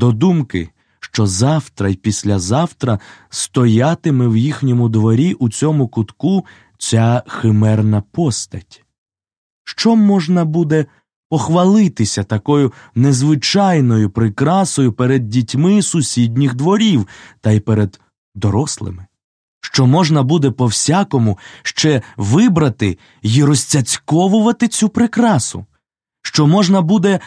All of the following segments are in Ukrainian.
до думки, що завтра й післязавтра стоятиме в їхньому дворі у цьому кутку ця химерна постать. Що можна буде похвалитися такою незвичайною прикрасою перед дітьми сусідніх дворів та й перед дорослими? Що можна буде по всякому ще вибрати й розцяцьковувати цю прикрасу? Що можна буде.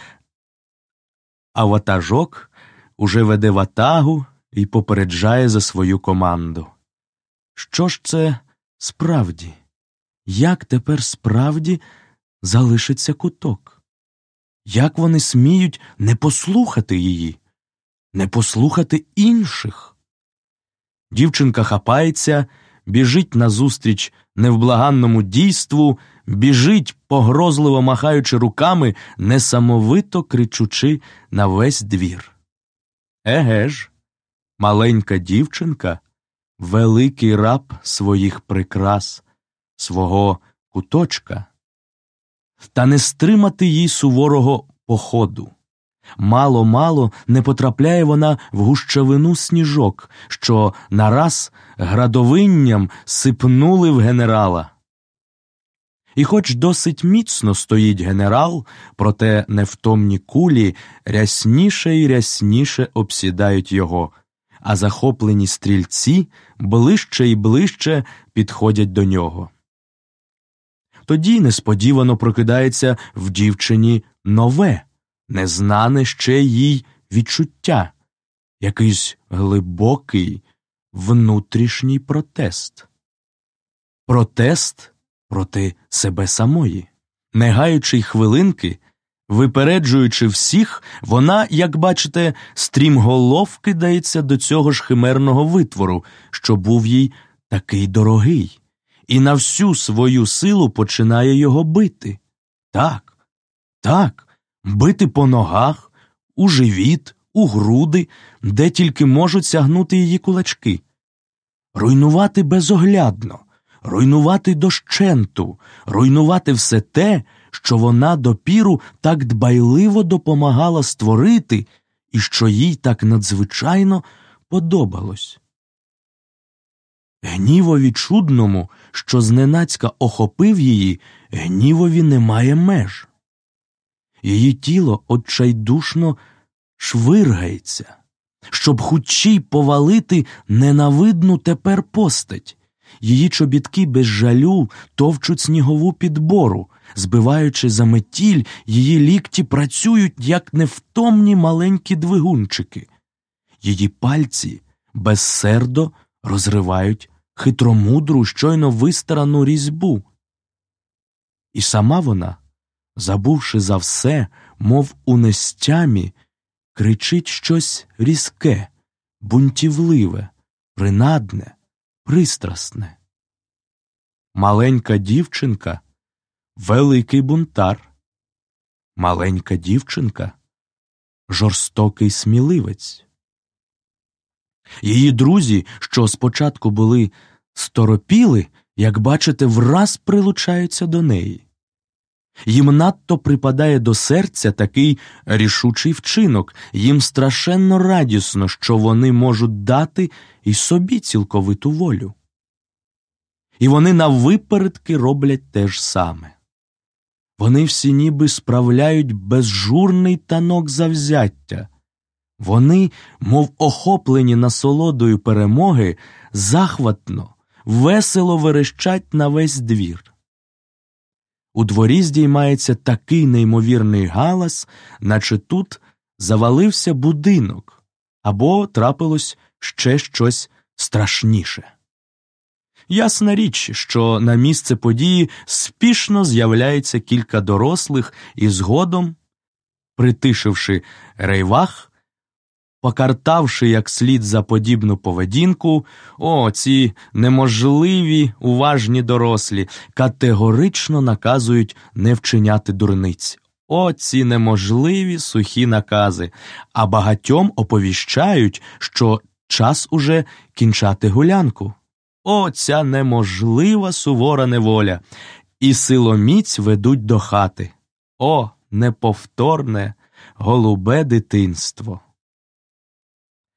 А ватажок уже веде ватагу і попереджає за свою команду. Що ж це справді? Як тепер справді залишиться куток? Як вони сміють не послухати її, не послухати інших? Дівчинка хапається, біжить назустріч невблаганному дійству, біжить, погрозливо махаючи руками, несамовито кричучи на весь двір. Еге ж, маленька дівчинка, великий раб своїх прикрас, свого куточка, та не стримати їй суворого походу. Мало мало не потрапляє вона в гущавину сніжок, що нараз градовинням сипнули в генерала. І хоч досить міцно стоїть генерал, проте невтомні кулі рясніше і рясніше обсідають його, а захоплені стрільці ближче і ближче підходять до нього. Тоді несподівано прокидається в дівчині нове, незнане ще їй відчуття, якийсь глибокий внутрішній протест. Протест проти себе самої. Не гаючи хвилинки, випереджуючи всіх, вона, як бачите, стрімголов кидається до цього ж химерного витвору, що був їй такий дорогий, і на всю свою силу починає його бити. Так, так, бити по ногах, у живіт, у груди, де тільки можуть сягнути її кулачки, руйнувати безоглядно руйнувати дощенту, руйнувати все те, що вона допіру так дбайливо допомагала створити і що їй так надзвичайно подобалось. Гнівові чудному, що зненацька охопив її, гнівові немає меж. Її тіло отчайдушно швиргається, щоб хучій повалити ненавидну тепер постать, Її чобітки без жалю товчуть снігову підбору, збиваючи за метіль, її лікті працюють, як невтомні маленькі двигунчики. Її пальці безсердо розривають хитромудру, щойно вистарану різьбу. І сама вона, забувши за все, мов у нестямі, кричить щось різке, бунтівливе, принадне пристрасне. Маленька дівчинка великий бунтар, маленька дівчинка жорстокий сміливець. Її друзі, що спочатку були сторопіли, як бачите, враз прилучаються до неї. Їм надто припадає до серця такий рішучий вчинок, їм страшенно радісно, що вони можуть дати і собі цілковиту волю. І вони навипередки роблять те ж саме. Вони всі ніби справляють безжурний танок завзяття. Вони, мов охоплені насолодою перемоги, захватно, весело верещать на весь двір. У дворі здіймається такий неймовірний галас, наче тут завалився будинок або трапилось ще щось страшніше. Ясна річ, що на місце події спішно з'являється кілька дорослих і згодом, притишивши рейвах, покартавши як слід за подібну поведінку, о, ці неможливі уважні дорослі категорично наказують не вчиняти дурниць. О, ці неможливі сухі накази, а багатьом оповіщають, що час уже кінчати гулянку. О, ця неможлива сувора неволя, і силоміць ведуть до хати. О, неповторне, голубе дитинство.